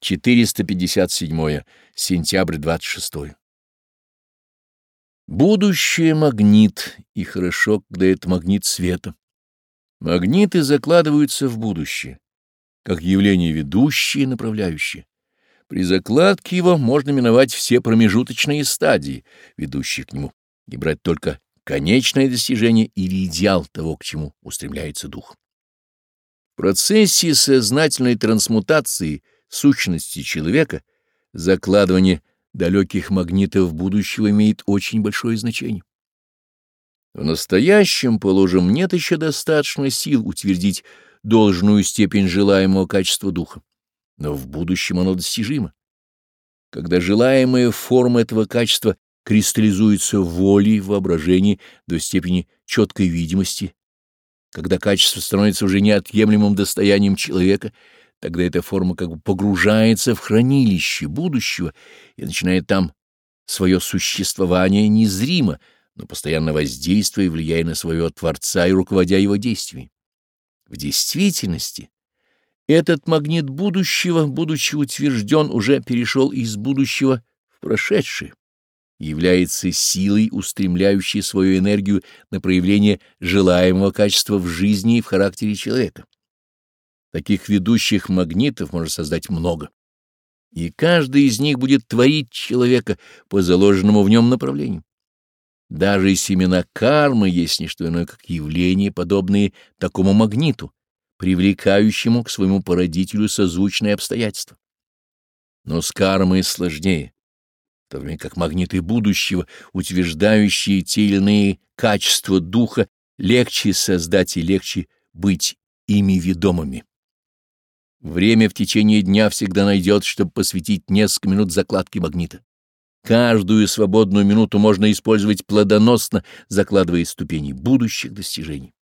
457. Сентябрь 26. Будущее магнит, и хорошо, когда это магнит света. Магниты закладываются в будущее, как явление ведущее и направляющее. При закладке его можно миновать все промежуточные стадии, ведущие к нему, и брать только конечное достижение или идеал того, к чему устремляется дух. В процессе сознательной трансмутации – сущности человека, закладывание далеких магнитов будущего имеет очень большое значение. В настоящем, положим, нет еще достаточно сил утвердить должную степень желаемого качества духа, но в будущем оно достижимо. Когда желаемая форма этого качества кристаллизуется волей воле, воображении до степени четкой видимости, когда качество становится уже неотъемлемым достоянием человека — Тогда эта форма как бы погружается в хранилище будущего и начинает там свое существование незримо, но постоянно воздействуя и влияя на своего Творца и руководя его действиями. В действительности этот магнит будущего, будучи утвержден, уже перешел из будущего в прошедшее, является силой, устремляющей свою энергию на проявление желаемого качества в жизни и в характере человека. Таких ведущих магнитов можно создать много. И каждый из них будет творить человека по заложенному в нем направлению. Даже семена кармы есть не что иное, как явления, подобные такому магниту, привлекающему к своему породителю созвучные обстоятельства. Но с кармой сложнее, в то время как магниты будущего, утверждающие те или иные качества духа, легче создать и легче быть ими ведомыми. Время в течение дня всегда найдет, чтобы посвятить несколько минут закладке магнита. Каждую свободную минуту можно использовать плодоносно, закладывая ступени будущих достижений.